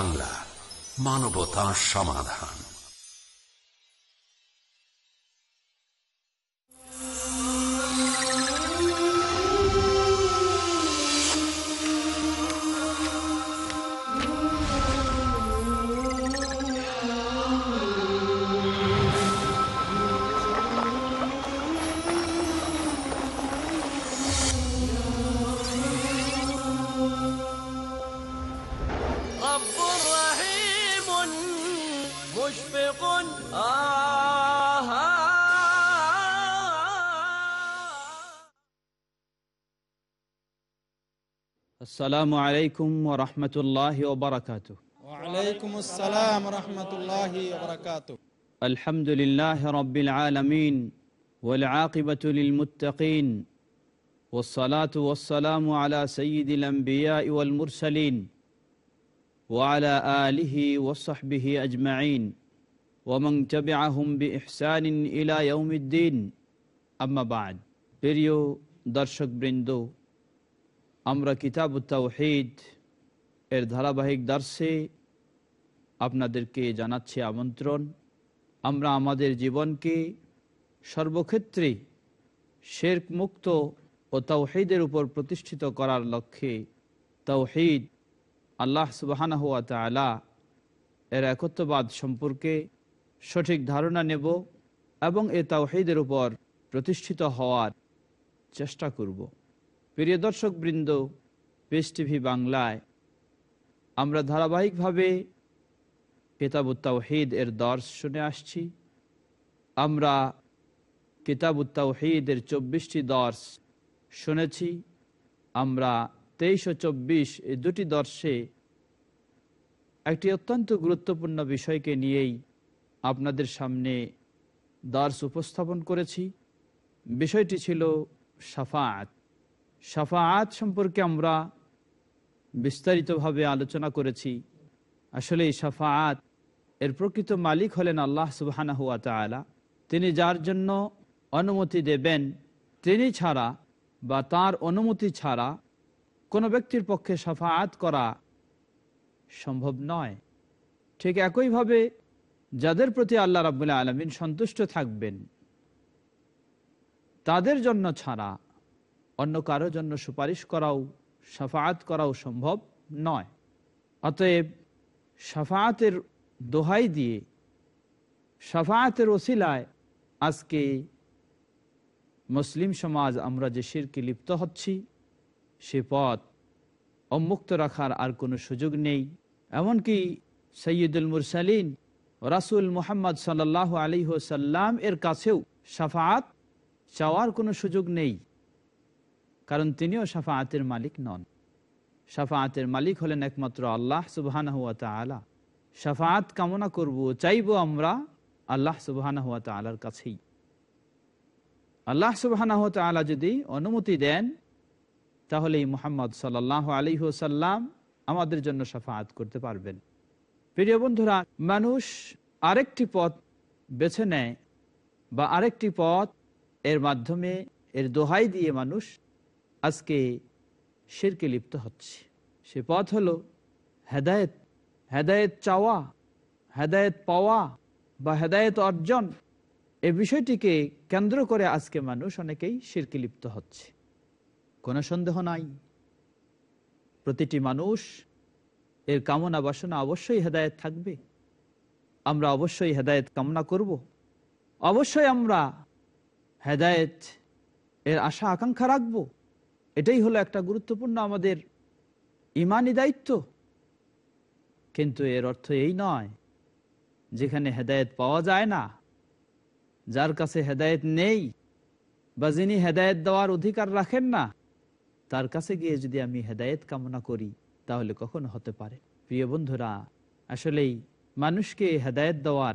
বাংলা মানবতা সমাধান। السلام عليكم ورحمة الله وبركاته. وعليكم السلام ورحمة الله وبركاته. الحمد لله رب العالمين والعاقبة للمتقين والصلاة والسلام على سيد الأنبياء والمرسلين وعلى آله وصحبه أجمعين ومن تبعهم بإحسان إلى يوم الدين. أما بعد بريو درشق برندو আমরা কিতাব তাওহিদ এর ধারাবাহিক দার্সে আপনাদেরকে জানাচ্ছি আমন্ত্রণ। আমরা আমাদের জীবনকে সর্বক্ষেত্রে শেরক মুক্ত ও তাওহিদের উপর প্রতিষ্ঠিত করার লক্ষ্যে তাওহিদ আল্লাহ সুবাহানা হুয়া তালা এর একত্ববাদ সম্পর্কে সঠিক ধারণা নেব এবং এ তাওহিদের উপর প্রতিষ্ঠিত হওয়ার চেষ্টা করব। প্রিয় দর্শক বৃন্দ পেস টিভি বাংলায় আমরা ধারাবাহিকভাবে কিতাবুত্তাউহিদ এর দর্শ শুনে আসছি। আমরা কিতাবুত্তাউহিদ এর চব্বিশটি দর্শ শুনেছি। আমরা তেইশ ও চব্বিশ এই দুটি দর্শে একটি অত্যন্ত গুরুত্বপূর্ণ বিষয়কে নিয়েই আপনাদের সামনে দর্শ উপস্থাপন করেছি। বিষয়টি ছিল সাফাত সাফাত সম্পর্কে আমরা বিস্তারিতভাবে আলোচনা করেছি। আসলে এই সাফাত এর প্রকৃত মালিক হলেন আল্লাহ সুবাহানা হুয়া তালা তিনি যার জন্য অনুমতি দেবেন, তিনি ছাড়া বা তার অনুমতি ছাড়া কোনো ব্যক্তির পক্ষে সাফাত করা সম্ভব নয়। ঠিক একইভাবে যাদের প্রতি আল্লাহ রাবুল্লাহ আলমিন সন্তুষ্ট থাকবেন, তাদের জন্য ছাড়া অন্য কারও জন্য সুপারিশ করাও সাফাত করাও সম্ভব নয়। অতএব সাফাতের দোহাই দিয়ে সাফাতের ওসিলায় আজকে মুসলিম সমাজ আমরা যে শিরকে লিপ্ত হচ্ছি, সে পথ অমুক্ত রাখার আর কোনো সুযোগ নেই। এমনকি সৈয়দুল মুরসালিন, রাসুল মোহাম্মদ সাল্লাহ আলী সাল্লাম এর কাছেও সাফাত চাওয়ার কোনো সুযোগ নেই। কারণ তিনিও সাফাতের মালিক নন। সাফাতের মালিক হলেন একমাত্র আল্লাহ সুবাহান হুয়া তালা সাফাত কামনা করব, চাইব আমরা আল্লাহ সুবাহান হুয়া তালার কাছেই। আল্লাহ সুবাহান হুয়া তালা যদি অনুমতি দেন তাহলে মোহাম্মদ সাল্লাহ আলী সাল্লাম আমাদের জন্য সাফাত করতে পারবেন। প্রিয় বন্ধুরা, মানুষ আরেকটি পথ বেছে নেয় বা আরেকটি পথ এর মাধ্যমে, এর দোহাই দিয়ে মানুষ আজকে শিরকে লিপ্ত হচ্ছে। সে পথ হলো হেদায়েত হেদায়েত চাওয়া, হেদায়েত পাওয়া বা হেদায়েত অর্জন। এ বিষয়টিকে কেন্দ্র করে আজকে মানুষ অনেকেই শিরকে লিপ্ত হচ্ছে। কোনো সন্দেহ নাই। প্রতিটি মানুষ এর কামনা বাসনা অবশ্যই হেদায়েত থাকবে। আমরা অবশ্যই হেদায়েত কামনা করব। অবশ্যই আমরা হেদায়েত এর আশা আকাঙ্ক্ষা রাখব। এটাই হলো একটা গুরুত্বপূর্ণ আমাদের ইমানি দায়িত্ব। কিন্তু এর অর্থ এই নয় যেখানে হেদায়েত পাওয়া যায় না। যার কাছে হেদায়েত নেই বা যিনি হেদায়েত দেওয়ার অধিকার রাখেন না, তার কাছে গিয়ে যদি আমি হেদায়েত কামনা করি, তাহলে কখনো হতে পারে। প্রিয় বন্ধুরা, আসলেই মানুষকে হেদায়েত দেওয়ার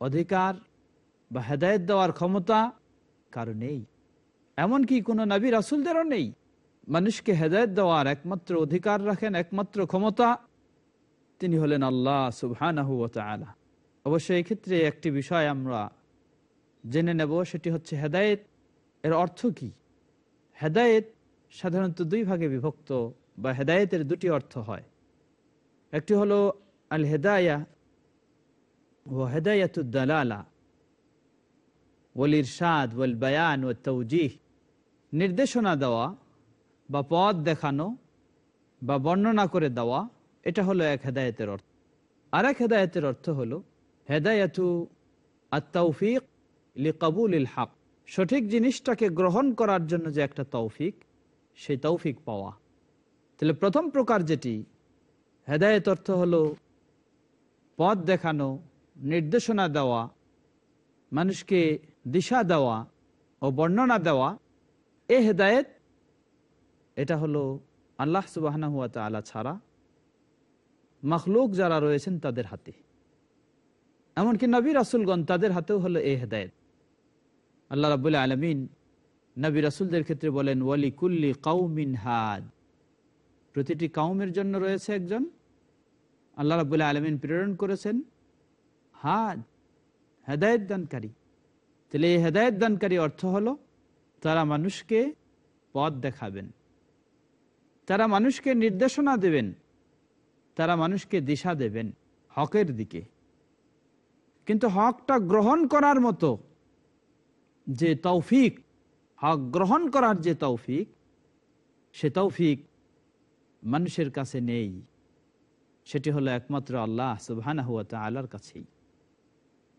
অধিকার বা হেদায়েত দেওয়ার ক্ষমতা কারও নেই। এমনকি কোনো নবী রাসুলদেরও নেই। মানুষকে হেদায়ত দেওয়ার একমাত্র অধিকার রাখেন, একমাত্র ক্ষমতা তিনি হলেন আল্লাহ সুবহানাহু আলা অবশ্য এই ক্ষেত্রে একটি বিষয় আমরা জেনে নেব, সেটি হচ্ছে হেদায়েত এর অর্থ কি? হেদায়েত সাধারণত দুই ভাগে বিভক্ত বা হেদায়েতের দুটি অর্থ হয়। একটি হলো আল হেদায়া ও হেদায়াতুদ্দালালা ওল ইরশাদ ওল বায়ান ও তৌজিহ নির্দেশনা দেওয়া বা পথ দেখানো বা বর্ণনা করে দেওয়া, এটা হলো এক হেদায়তের অর্থ। আর এক হেদায়তের অর্থ হলো, হেদায়াতু আত্মৌফিক লিকাবুল ইল হক। সঠিক জিনিসটাকে গ্রহণ করার জন্য যে একটা তৌফিক, সেই তৌফিক পাওয়া। তাহলে প্রথম প্রকার যেটি, হেদায়ত অর্থ হলো পথ দেখানো, নির্দেশনা দেওয়া, মানুষকে দিশা দেওয়া ও বর্ণনা দেওয়া। এ হেদায়েত এটা হলো আল্লাহ সুবাহ আলা ছাড়া মখলুক যারা রয়েছেন তাদের হাতে। এমনকি নবী রাসুলগণ তাদের হাতেও হলো এ হেদায়েত। আল্লাহ রাবুল্লাহ আলমিন নবী রাসুলদের ক্ষেত্রে বলেন, ওয়ালি কুল্লি কাউমিন হাদ। প্রতিটি কাউমের জন্য রয়েছে একজন। আল্লাহ রাবুল্লাহ আলমিন প্রেরণ করেছেন, হাদ, হেদায়ত দানকারী। তাহলে এই হেদায়ত দানকারী অর্থ হলো তারা মানুষকে পথ দেখাবেন। তারা মানুষকে নির্দেশনা দেবেন। তারা মানুষকে দিশা দেবেন হকের দিকে। কিন্তু হকটা গ্রহণ করার মতো যে তৌফিক, হক গ্রহণ করার যে তৌফিক, সে তৌফিক মানুষের কাছে নেই। সেটি হলো একমাত্র আল্লাহ ওয়া তাআলার কাছেই।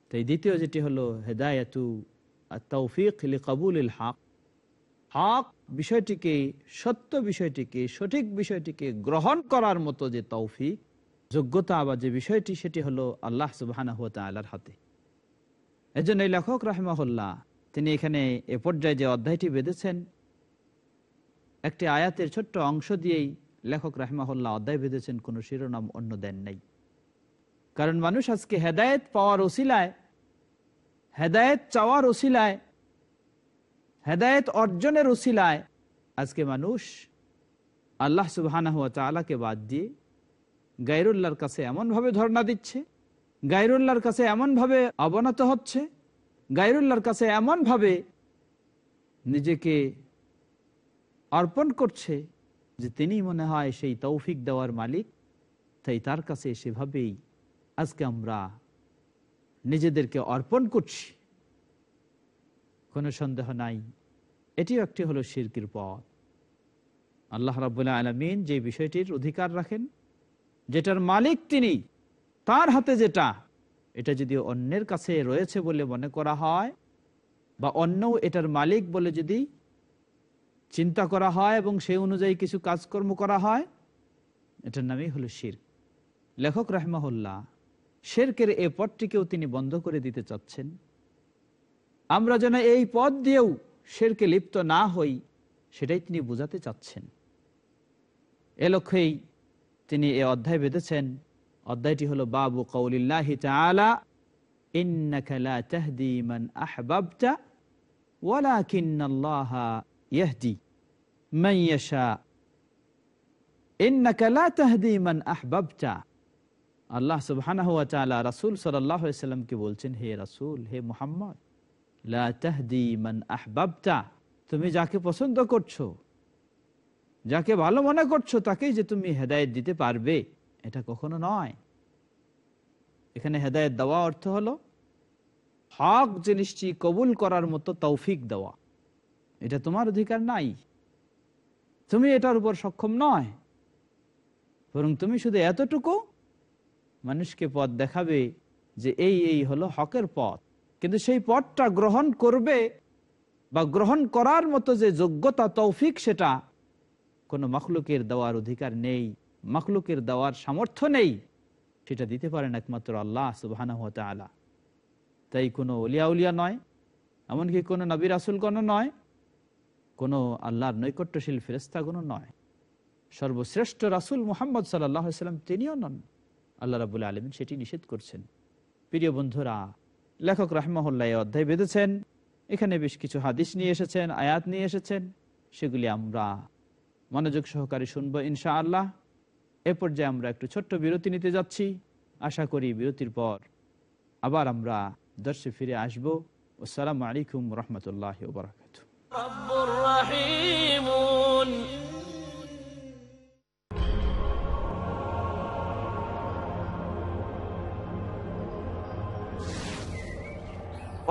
তাই দ্বিতীয় যেটি হলো হেদায়তু তৌফিক কবুল হক। হক বিষয়টিকে, সত্য বিষয়টিকে, সঠিক বিষয়টিকে গ্রহণ করার মতো যে তৌফিক, যোগ্যতা বা যে বিষয়টি, সেটি হলো আল্লাহ সুবাহানা হুয়া আল্লাহর হাতে। এজন্য এই লেখক রাহমাহুল্লাহ, তিনি এখানে এ পর্যায়ে যে অধ্যায়টি বেঁধেছেন, একটি আয়াতের ছোট্ট অংশ দিয়েই লেখক রাহমাহুল্লাহ অধ্যায় বেঁধেছেন, কোনো শিরোনাম অন্য দেন নাই। কারণ মানুষ আজকে হেদায়েত পাওয়ার ওসিলায়, হেদায়েত চাওয়ার ওসিলায় হেদায়েত অর্জনের ওসিলায় আজকে মানুষ আল্লাহ সুবাহানা হুয়া তালাকে বাদ দিয়ে গাইরুল্লাহর কাছে এমনভাবে ধর্ণা দিচ্ছে গাইরুল্লাহর কাছে এমনভাবে অবনত হচ্ছে গাইরুল্লাহর কাছে এমনভাবে নিজেকে অর্পণ করছে যে তিনি মনে হয় সেই তৌফিক দেওয়ার মালিক, তাই তার কাছে সেভাবেই আজকে আমরা নিজেদেরকে অর্পণ করছি। কোনো সন্দেহ নাই। এটিও একটি হলো শিরকির পথ। আল্লাহ রাবুল্লাহ আলমিন যে বিষয়টির অধিকার রাখেন, যেটার মালিক তিনি, তার হাতে যেটা, এটা যদি অন্যের কাছে রয়েছে বলে মনে করা হয়, বা অন্য এটার মালিক বলে যদি চিন্তা করা হয় এবং সেই অনুযায়ী কিছু কাজকর্ম করা হয়, এটার নামই হলো শির লেখক রাহমাহুল্লাহ, শেরকের এ পথটিকেও তিনি বন্ধ করে দিতে চাচ্ছেন। আমরা যেন এই পথ দিয়েও শেরকে লিপ্ত না হই, সেটাই তিনি বোঝাতে চাচ্ছেন। এ লক্ষ্যেই তিনি এ অধ্যায় বেঁধেছেন। অধ্যায়টি হলো, বাবু কৌলিল্লাহি তাআলা, ইন্নাকা লা তাহদি আহবাবতা, ওয়ালাকিন্নাল্লাহা ইয়াহদি ইয়াশা। ইন্নাকা লা তাহদি আহবাবতা। আল্লাহ তাআলা রাসূল সাল্লামকে বলছেন, হে রাসূল, হে মুহাম্মদ তুমি যাকে পছন্দ করছ, যাকে ভালো মনে করছ, তাকেই যে তুমি হেদায়েত দিতে পারবে, এটা কখনো নয়। এখানে হেদায়েত দেওয়া অর্থ হলো, হক জিনিসটি কবুল করার মতো তৌফিক দেওয়া। এটা তোমার অধিকার নাই। তুমি এটার উপর সক্ষম নয়। বরং তুমি শুধু এতটুকু মানুষকে পথ দেখাবে যে এই এই হলো হকের পথ। কিন্তু সেই পথটা গ্রহণ করবে বা গ্রহণ করার মতো যে যোগ্যতা, তৌফিক, সেটা কোনো মখলুকের দেওয়ার অধিকার নেই, মখলুকের দেওয়ার সামর্থ্য নেই, সেটা দিতে পারেন একমাত্র আল্লাহ সুবাহ তাই কোনো অলিয়া উলিয়া নয়, এমনকি কোনো নবী রাসুলগণ নয়, কোনো আল্লাহর নৈকট্যশীল ফেরেস্তাগণ নয়। সর্বশ্রেষ্ঠ রাসুল মোহাম্মদ সাল্লাহ সাল্লাম তিনিও নন। আল্লাহ রাবুল আলমিন সেটি নিষেধ করছেন। প্রিয় বন্ধুরা লেখক রাহমহল্লা অধ্যায় বেঁধেছেন। এখানে বেশ কিছু হাদিস নিয়ে এসেছেন, আয়াত নিয়ে এসেছেন, সেগুলি আমরা মনোযোগ সহকারে শুনব ইনশা আল্লাহ এ পর্যায়ে আমরা একটু ছোট্ট বিরতি নিতে যাচ্ছি। আশা করি বিরতির পর আবার আমরা দর্শে ফিরে আসব। আসসালামু আলাইকুম রহমতুল্লাহ বারাকাতু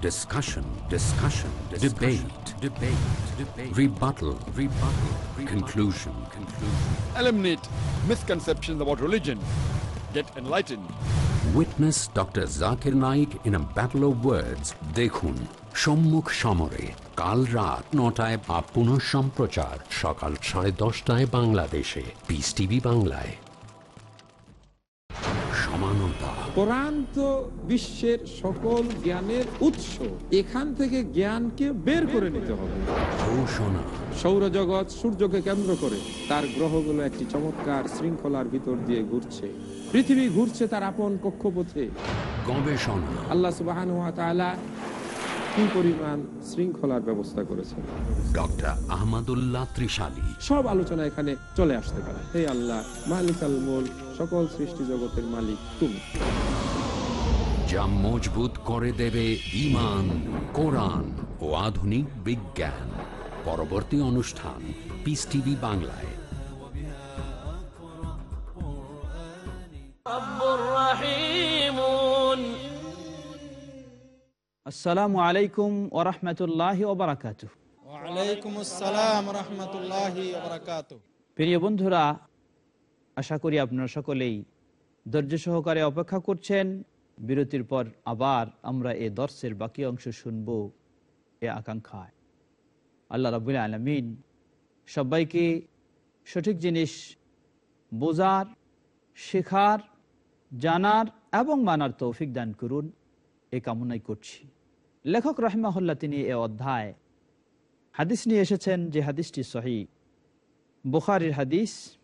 Dialogue. Discussion. Discussion. Debate. Debate. Debate. Rebuttal. Rebuttal. Conclusion. Conclusion. eliminate misconceptions about religion. Get enlightened. Witness Dr. Zakir Naik in a battle of words. দেখুন সম্মুখ সমরে কাল রাত নটায় বা পুনঃ সম্প্রচার সকাল সাড়ে দশটায় বাংলাদেশে পিস টিভি বাংলায় সমানতা কোরআন তো বিশ্বের সকল জ্ঞানের উৎস এখান থেকে জ্ঞানকে বের করে নিতে হবে। ঘোষণা সৌরজগৎ সূর্যকে কেন্দ্র করে তার গ্রহগুলো একটি চমৎকার শৃঙ্খলার ভিতর দিয়ে ঘুরছে। পৃথিবী ঘুরছে তার আপন কক্ষপথে। গবেষণা। আল্লাহ সুবাহান কি পরিমাণ শৃঙ্খলার ব্যবস্থা করেছেন ডক্টর আহমদুল্লাহ ত্রিশালী। সব আলোচনা এখানে চলে আসতে পারে। হে আল্লাহ মালিক আল মুল সকল সৃষ্টি জগতের মালিক তুমি। যা মজবুত করে দেবে ইমান কোরআন ও আধুনিক বিজ্ঞান। পরবর্তী অনুষ্ঠান পিস টিভি বাংলায়। আসসালামু আলাইকুম ওরহমতুল্লাহ ওবরাকাত ওয়ালাইকুম আসসালাম রহমতুল্লাহ বারাকাত প্রিয় বন্ধুরা আশা করি আপনারা সকলেই ধৈর্য সহকারে অপেক্ষা করছেন। বিরতির পর আবার আমরা এ দর্শের বাকি অংশ শুনব এ আকাঙ্ক্ষায়। আল্লাহ রাবুল আলমিন সবাইকে সঠিক জিনিস বোঝার শেখার জানার এবং মানার তৌফিক দান করুন। এ কামনাই করছি। লেখক রহমাহুল্লাহ তিনি এ অধ্যায় হাদিস নিয়ে এসেছেন যে হাদিসটি সহি। বুখারির হাদিস,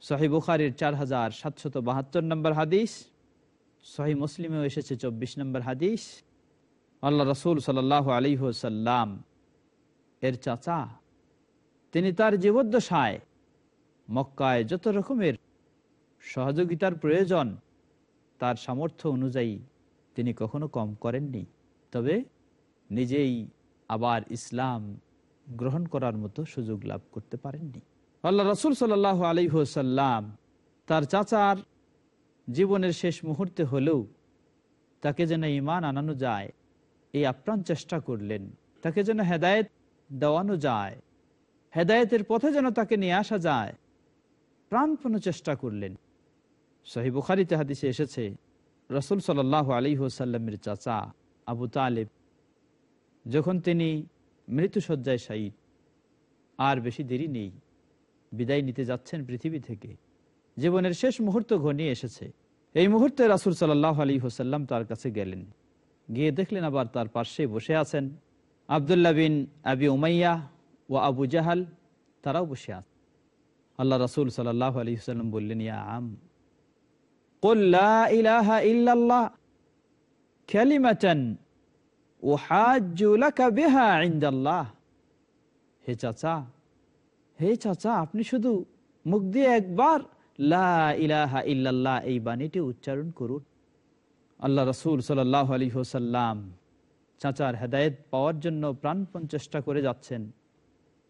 সহি বুখারির চার হাজার সাতশত বাহাত্তর নম্বর হাদিস, সহি মুসলিমেও এসেছে চব্বিশ নম্বর হাদিস। আল্লাহ রসুল সাল আলী সাল্লাম এর চাচা। তিনি তার জীবদ্দশায় মক্কায় যত রকমের সহযোগিতার প্রয়োজন, তার সামর্থ্য অনুযায়ী তিনি কখনো কম করেননি। তবে নিজেই আবার ইসলাম গ্রহণ করার মতো সুযোগ লাভ করতে পারেননি। আল্লাহ রসুল সাল্লাহ আলিহাসাল্লাম তার চাচার জীবনের শেষ মুহূর্তে হলেও তাকে যেন ইমান আনানো যায়, এই আপ্রাণ চেষ্টা করলেন। তাকে যেন হেদায়েত দেওয়ানো যায়, হেদায়েতের পথে যেন তাকে নিয়ে আসা যায়, প্রাণপণ চেষ্টা করলেন। সহি বুখারিতে হাদিসে এসেছে, রসুল সাল্লাহ আলী হোসাল্লামের চাচা আবু তালেব যখন তিনি মৃত্যুসজ্জায় সাইদ আর বেশি দেরি নেই। বিদায় নিতে যাচ্ছেন পৃথিবী থেকে। জীবনের শেষ মুহূর্ত ঘনিয়ে এসেছে। এই মুহূর্তে রাসুল সাল্লাহ আলী হোসাল্লাম তার কাছে গেলেন। গিয়ে দেখলেন আবার তার পাশে বসে আছেন আবদুল্লা বিন আবি উমাইয়া ও আবু জাহাল। তারাও বসে আছে। আল্লাহ রাসুল সাল্লাহ আলী হোসাল্লাম বললেন, ইয়া আম কল্লা ইলাহা ইল্লাল্লাহ খ্যালিমাচান ও হে চাচা হে চাচা, আপনি শুধু মুখ দিয়ে একবার লা ইলাহা এই বাণীটি উচ্চারণ করুন। আল্লাহ রসুল সাল্লাহ হোসাল্লাম চাচার হেদায়েত পাওয়ার জন্য প্রাণপণ চেষ্টা করে যাচ্ছেন।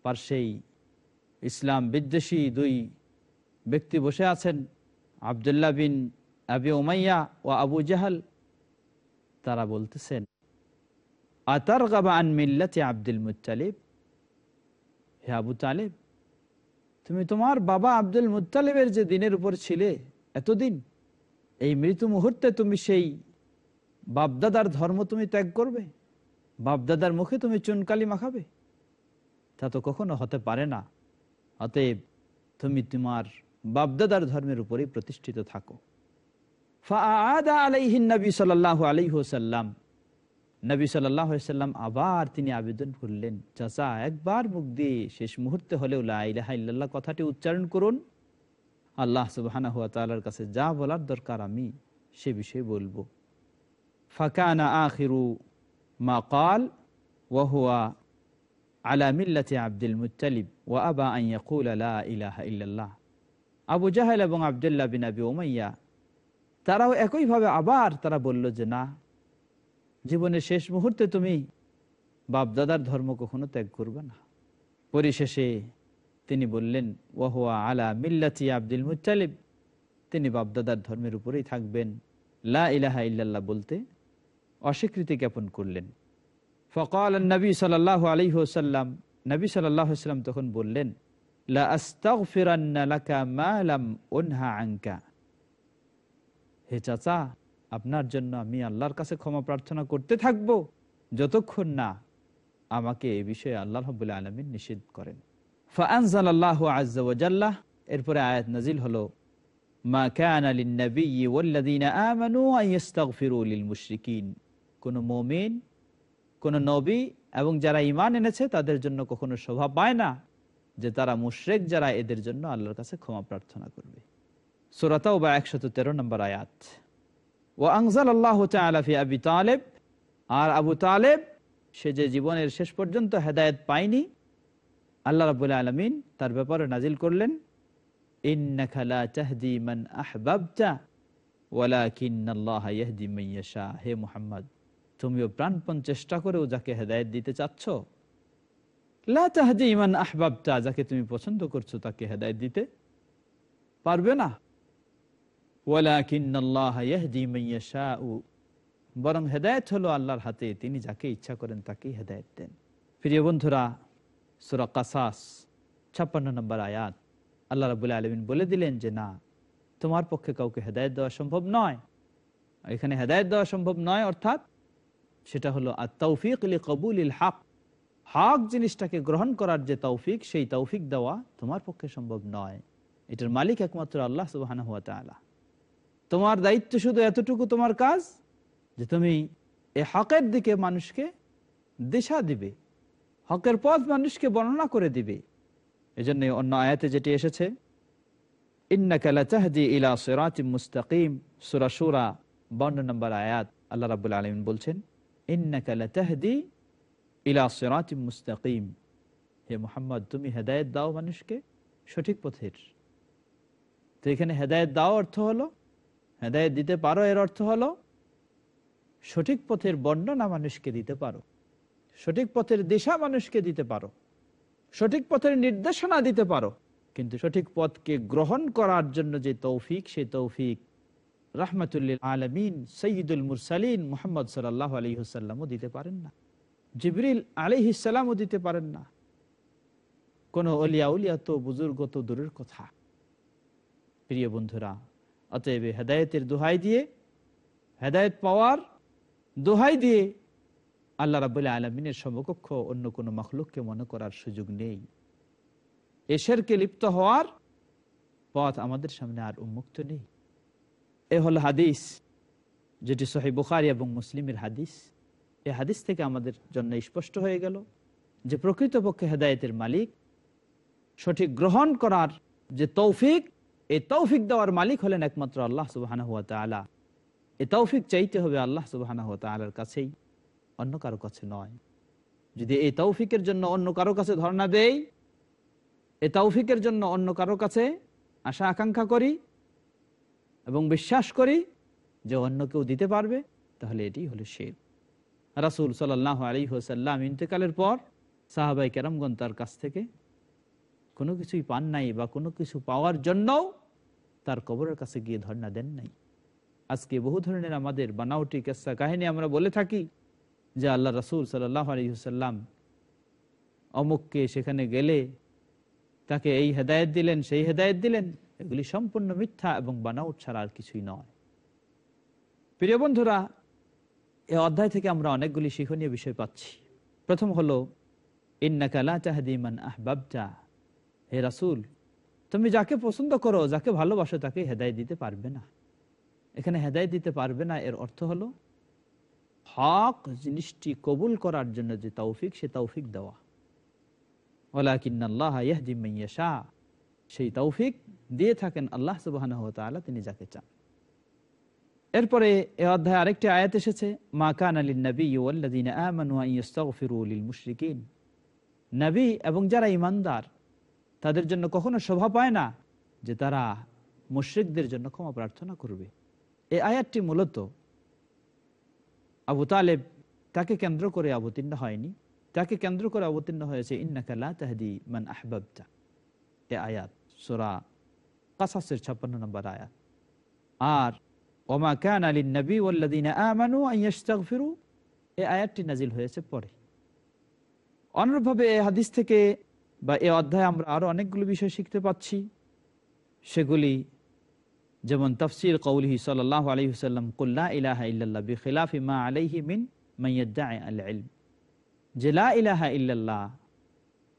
পার্শ্বেই ইসলাম বিদ্বেষী দুই ব্যক্তি বসে আছেন, আবদুল্লাহ বিন আবি ওমাইয়া ও আবু জাহাল। তারা বলতেছেন আব্দুল হে আবু তালেব, তুমি তোমার বাবা আব্দুল মুতালিবের যে দিনের উপর ছিলে এতদিন, এই মৃত্যু মুহূর্তে তুমি সেই বাপদাদার ধর্ম তুমি ত্যাগ করবে? বাপদাদার মুখে তুমি চুনকালি মাখাবে? তা তো কখনো হতে পারে না। অতএব তুমি তোমার বাপদাদার ধর্মের উপরেই প্রতিষ্ঠিত থাকো। ফাআদা আলাইহিন নবী সাল্লাল্লাহু আলাইহি ওয়াসাল্লাম নবী সাল্লাম আবার তিনি আবেদন করলেন, চাচা, একবার মুখ দিয়ে শেষ মুহূর্তে হলেও লাইলাহাল্লাহ কথাটি উচ্চারণ করুন। আল্লাহ সুবাহানা হুয়া তালার কাছে যা বলার দরকার আমি সে বিষয়ে বলব। ফাকানা আখিরু মাকাল ওয়াহুয়া আলামিল্লাতে আব্দুল মুতালিব ওয়া আবা আইয়াকুল আলা ইলাহা ইল্লাল্লাহ। আবু জাহেল এবং আবদুল্লাহ বিনাবি ওমাইয়া তারাও একইভাবে আবার তারা বলল যে, না জীবনের শেষ মুহূর্তে তুমি বাপদাদার ধর্ম কখনো ত্যাগ করবে না। পরিশেষে তিনি বললেন, ওয়াহুয়া আলা মিল্লাতি আব্দুল মুতালিব তিনি বাপদাদার ধর্মের উপরেই থাকবেন। লা ইলাহা ইল্লাল্লাহ বলতে অস্বীকৃতি জ্ঞাপন করলেন। ফকাল নবী সাল আলী হোসাল্লাম নবী সাল্লাম তখন বললেন হে চাচা আপনার জন্য আমি আল্লাহর কাছে ক্ষমা প্রার্থনা করতে থাকব। যতক্ষণ না আমাকে এ বিষয়ে আল্লাহ রবুল্লা আলমিন নিষেধ করেন। আল্লাহ এরপরে আয়াত নাজিল হলো, মা আলিন কোন নবী এবং যারা এনেছে তাদের জন্য কখনো শোভা পায় না যে তারা মুশরিক যারা এদের জন্য আল্লাহর কাছে ক্ষমা প্রার্থনা করবে। সুরাতাও বা একশত তেরো নম্বর আয়াত। ও আংজাল আল্লাহ আলাফি আবি তালেব। আর আবু তালেব, সে যে জীবনের শেষ পর্যন্ত হেদায়ত পায়নি, আল্লাহ রাবুল আলমিন তার ব্যাপারে নাজিল করলেন হে মুহাম্মদ, তুমিও প্রাণপণ চেষ্টা করেও যাকে হেদায়ত দিতে চাচ্ছ, লা তাহদি ইমান আহবাবটা যাকে তুমি পছন্দ করছ তাকে হেদায়ত দিতে পারবে না। বরং হেদায়ত হলো আল্লাহর হাতে, তিনি যাকে ইচ্ছা করেন তাকেই হেদায়ত দেন। প্রিয় বন্ধুরা, সুরা কাসাস, ছাপ্পান্ন নম্বর আয়াত। আল্লাহ রাবুল আলমিন বলে দিলেন যে, না, তোমার পক্ষে কাউকে হেদায়ত দেওয়া সম্ভব নয়। এখানে হেদায়ত দেওয়া সম্ভব নয়, অর্থাৎ সেটা হলো আর তৌফিক কবুল ইল হক। হাক জিনিসটাকে গ্রহণ করার যে তৌফিক, সেই তৌফিক দেওয়া তোমার পক্ষে সম্ভব নয়। এটার মালিক একমাত্র আল্লাহ সুবাহ তোমার দায়িত্ব শুধু এতটুকু তোমার কাজ যে তুমি এ হকের দিকে মানুষকে দিশা দিবে, হকের পথ মানুষকে বর্ণনা করে দিবে। এজন্য অন্য আয়াতে যেটি এসেছে মুস্তাকিম নম্বর আয়াত। আল্লাহ বলছেন মুস্তাকিম হে মোহাম্মদ, তুমি হেদায়ত দাও মানুষকে সঠিক পথের। তো এখানে হেদায়ত দাও অর্থ হলো হেদায়ত দিতে পারো, এর অর্থ হলো সঠিক পথের বর্ণনা মানুষকে দিতে পারো। সঠিক পথের দিশা মানুষকে দিতে পারো। সঠিক পথের নির্দেশনা দিতে পারো। কিন্তু সঠিক পথকে গ্রহণ করার জন্য যে তৌফিক সেই তৌফিক রাহমাতুল্লিল আলমিন সঈদুল মুরসালিন মোহাম্মদ সাল্লাহ আলী দিতে পারেন না। জিবরিল আলিহিসাল্লামও দিতে পারেন না। কোনো অলিয়া উলিয়া তো বুজুর্গ তো দূরের কথা। প্রিয় বন্ধুরা অতএব হেদায়তের দোহাই দিয়ে, হেদায়ত পাওয়ার দোহাই দিয়ে আল্লাহ রাবুল্লাহ আলমিনের সমকক্ষ অন্য কোনো মখলুককে মনে করার সুযোগ নেই। এশেরকে লিপ্ত হওয়ার পথ আমাদের সামনে আর উন্মুক্ত নেই। এ হল হাদিস, যেটি সহি বুখারি এবং মুসলিমের হাদিস। এ হাদিস থেকে আমাদের জন্য স্পষ্ট হয়ে গেল যে প্রকৃতপক্ষে হেদায়তের মালিক সঠিক গ্রহণ করার যে তৌফিক এই তৌফিক দেওয়ার মালিক হলেন একমাত্র আল্লাহ সুবাহ তালা এই তৌফিক চাইতে হবে আল্লাহ সুবাহ তালার কাছেই, অন্য কারও কাছে নয়। যদি এই তৌফিকের জন্য অন্য কারও কাছে ধর্ণা দেই এই তৌফিকের জন্য অন্য কারও কাছে আশা আকাঙ্ক্ষা করি এবং বিশ্বাস করি যে অন্য কেউ দিতে পারবে, তাহলে এটি হলো শের। রাসুল সাল্লাহ আলী হোসাল্লাম ইন্তেকালের পর সাহাবাই কেরামগন তার কাছ থেকে কোনো কিছুই পান নাই বা কোনো কিছু পাওয়ার জন্যও তার কবরের কাছে গিয়ে ধর্ণা দেন নাই। আজকে বহু ধরনের আমাদের বানাউটি কেসা কাহিনী আমরা বলে থাকি যে আল্লাহ রসুল সাল্লাহ অমুককে সেখানে গেলে তাকে এই হেদায়ত দিলেন, সেই হেদায়ত দিলেন। এগুলি সম্পূর্ণ মিথ্যা এবং বানাউট ছাড়া আর কিছুই নয়। প্রিয় বন্ধুরা, এ অধ্যায় থেকে আমরা অনেকগুলি শিক্ষণীয় বিষয় পাচ্ছি। প্রথম হলো ইন্নাকালা চাহাদিমান আহবাবটা হে রাসুল, তুমি যাকে পছন্দ করো, যাকে ভালোবাসো, তাকে হেদায় দিতে পারবে না। এখানে হেদায় দিতে পারবে না, এর অর্থ হলো হক জিনিসটি কবুল করার জন্য যে তৌফিক, সে তৌফিক দেওয়া। ওলাকিন্নাল্লাহ ইয়াহদিমাইয়াশা সেই তৌফিক দিয়ে থাকেন আল্লাহ সুবাহ তিনি যাকে চান। এরপরে এ অধ্যায় আরেকটি আয়াত এসেছে, মা কান আলী নবী ওয়াল্লাদিন আমানু আইয়াস্তাগফিরু লিল মুশরিকিন। নবী এবং যারা ইমানদার তাদের জন্য কখনো শোভা পায় না যে তারা মুশ্রিকদের জন্য ক্ষমা প্রার্থনা করবে। এই আয়াতটি মূলত আবু তালেব তাকে কেন্দ্র করে অবতীর্ণ হয়নি তাকে কেন্দ্র করে অবতীর্ণ হয়েছে? ইন্নাকালা তাহদি মান আহবাবটা এ আয়াত, সোরা কাসাসের ছাপ্পান্ন নম্বর আয়াত। আর ওমা কান আলী নবী ওল্লাদিন আমানু আইয়াস্তাগফিরু এ আয়াতটি নাজিল হয়েছে পরে। অনুরূপভাবে হাদিস থেকে বা এ অধ্যায়ে আমরা আরও অনেকগুলো বিষয় শিখতে পাচ্ছি। সেগুলি যেমন তফসির কৌলিহি সাল্লাহ আলহি সাল্লাম কুল্লা ইলাহা মিন আল ইলাহা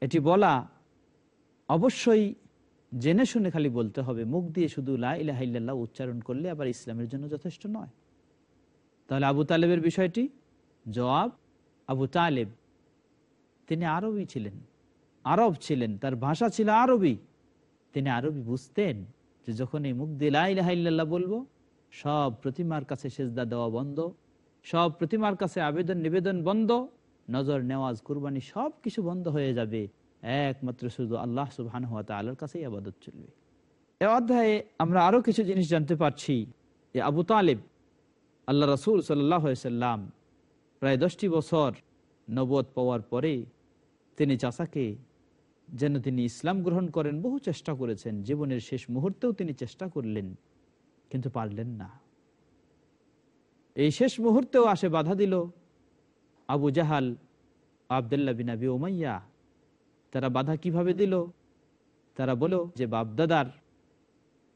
এটি বলা অবশ্যই জেনে শুনে খালি বলতে হবে, মুখ দিয়ে শুধু লা ইলাহা উচ্চারণ করলে আবার ইসলামের জন্য যথেষ্ট নয়। তাহলে আবু তালেবের বিষয়টি? জবাব, আবু তালেব, তিনি আরবি ছিলেন। আরব ছিলেন, তার ভাষা ছিল আরবি। তিনি আরবি বুঝতেন যে যখন এই মুখ দিয়ে লাইল্লাহ বলব, সব প্রতিমার কাছে সেজদা দেওয়া বন্ধ, সব প্রতিমার কাছে আবেদন নিবেদন বন্ধ, নজর নেওয়াজ, কুরবানি সব কিছু বন্ধ হয়ে যাবে। একমাত্র শুধু আল্লাহ সুবহান হাত আল্লাহর কাছেই আবাদত চলবে। এ অধ্যায়ে আমরা আরও কিছু জিনিস জানতে পারছি যে আবু তালেব, আল্লাহ রসুল সাল্লাম প্রায় দশটি বছর নবদ পাওয়ার পরে তিনি চাষাকে যেন তিনি ইসলাম গ্রহণ করেন, বহু চেষ্টা করেছেন। জীবনের শেষ মুহূর্তেও তিনি চেষ্টা করলেন, কিন্তু পারলেন না। এই শেষ মুহূর্তেও আসে বাধা দিল। আবু জাহাল আবদুল্লা বিন আবি ওমাইয়া তারা বাধা কীভাবে দিল? তারা বলো যে, বাপদাদার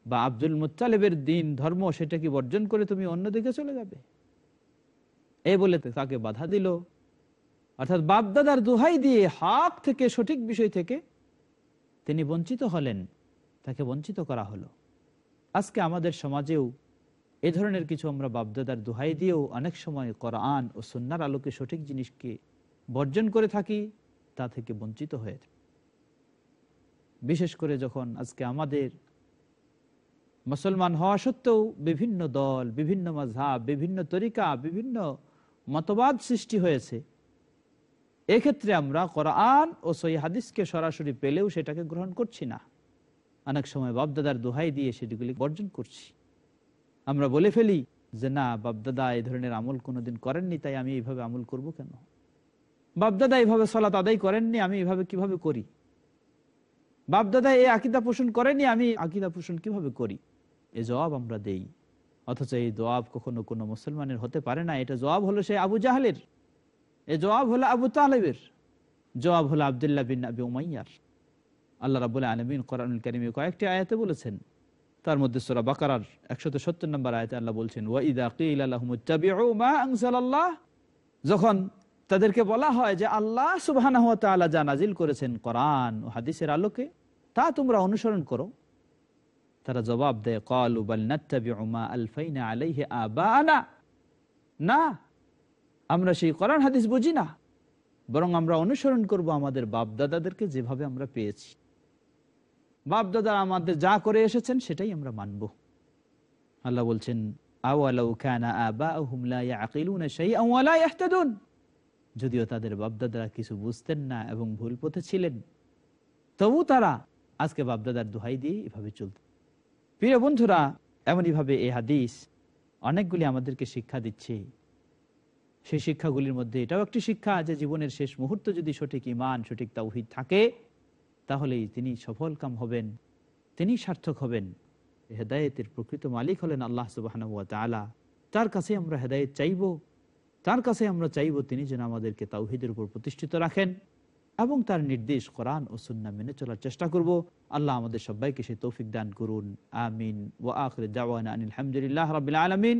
বা আব্দুল মুতালেবের দিন, ধর্ম সেটা কি বর্জন করে তুমি অন্যদিকে চলে যাবে? এই বলে তাকে বাধা দিল। অর্থাৎ বাপদাদার দুহাই দিয়ে হক থেকে, সঠিক বিষয় থেকে তিনি বঞ্চিত হলেন, তাকে বঞ্চিত করা হলো। আজকে আমাদের সমাজেও এ ধরনের কিছু আমরা বাপদাদার দুহাই দিয়েও অনেক সময় কোরআন ও সন্ন্যার আলোকে সঠিক জিনিসকে বর্জন করে থাকি, তা থেকে বঞ্চিত হয়ে বিশেষ করে যখন আজকে আমাদের মুসলমান হওয়া সত্ত্বেও বিভিন্ন দল, বিভিন্ন মজহাব বিভিন্ন তরিকা, বিভিন্ন মতবাদ সৃষ্টি হয়েছে এক্ষেত্রে আমরা কোরআন ও সই হাদিসকে সরাসরি পেলেও সেটাকে গ্রহণ করছি না। অনেক সময় বাপদাদার দোহাই দিয়ে সেটিগুলি বর্জন করছি। আমরা বলে ফেলি যে, না, বাপদাদা এই ধরনের আমল কোনোদিন করেননি, তাই আমি এইভাবে আমল করব কেন? বাপদাদা এইভাবে সলাত আদায় করেননি, আমি এইভাবে কীভাবে করি? বাপদাদা এই আকিদা পোষণ করেনি আমি আকিদা পোষণ কীভাবে করি? এ জবাব আমরা দেই। অথচ এই জবাব কখনো কোনো মুসলমানের হতে পারে না। এটা জবাব হলো সেই আবু জাহালের। এ জবাব হলো আবু তালেবের। জবাব হলো আবদুল্লাহ বিন আবি উমাইয়ার। আল্লাহ রাবুল আলমিন কোরআনুল করিমে কয়েকটি আয়াতে বলেছেন। তার মধ্যে সোরা বাকারার একশত সত্তর নম্বর আয়তে আল্লাহ বলছেন ওয়াইদা যখন তাদেরকে বলা হয় যে আল্লাহ সুবাহ যা নাজিল করেছেন কোরআন ও হাদিসের আলোকে, তা তোমরা অনুসরণ করো। তারা জবাব দেয় কল আলফাইনা আলাইহে আবানা না আমরা সেই কোরআন হাদিস বুঝি না। বরং আমরা অনুসরণ করব আমাদের বাপ দাদাদেরকে যেভাবে আমরা পেয়েছি। বাপ দাদা আমাদের যা করে এসেছেন সেটাই আমরা মানব। আল্লাহ বলছেন যদিও তাদের বাপদাদারা কিছু বুঝতেন না এবং ভুল পথে ছিলেন, তবু তারা আজকে বাপদাদার দোহাই দিয়ে এভাবে চলত। প্রিয় বন্ধুরা, এমনইভাবে এই হাদিস অনেকগুলি আমাদেরকে শিক্ষা দিচ্ছে। সেই শিক্ষাগুলির মধ্যে এটাও একটি শিক্ষা যে জীবনের শেষ মুহূর্ত যদি সঠিক ইমান সঠিক তাওহিদ থাকে, তাহলেই তিনি সফল কাম হবেন, তিনি সার্থক হবেন। হেদায়েতের প্রকৃত মালিক হলেন আল্লাহ সুবাহ তার কাছে আমরা হেদায়েত চাইব, তার কাছে আমরা চাইব তিনি যেন আমাদেরকে তাওহিদের উপর প্রতিষ্ঠিত রাখেন এবং তার নির্দেশ কোরআন ও সুন্না মেনে চলার চেষ্টা করব। আল্লাহ আমাদের সবাইকে সে তৌফিক দান করুন। আমিন। ও আখরে দাওয়ান আলহামদুলিল্লাহ রবিল আলমিন।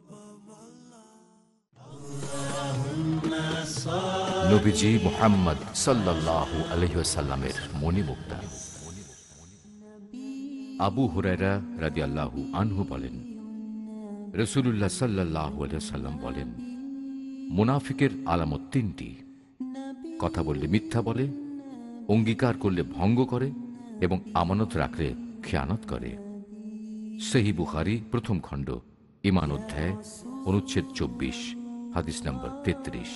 নবীজি মোহাম্মদ সাল্লাল্লাহু আলহিসাল্লামের মণিমুক্তা। আবু হুরায়রা রাদিয়াল্লাহু আনহু বলেন রসুল্লাহ সাল্লাহ সাল্লাম বলেন, মুনাফিকের আলামত তিনটি। কথা বললে মিথ্যা বলে, অঙ্গীকার করলে ভঙ্গ করে এবং আমানত রাখলে খেয়ানত করে। সেহি বুখারি প্রথম খণ্ড, ইমান অধ্যায় অনুচ্ছেদ চব্বিশ, হাদিস নম্বর তেত্রিশ।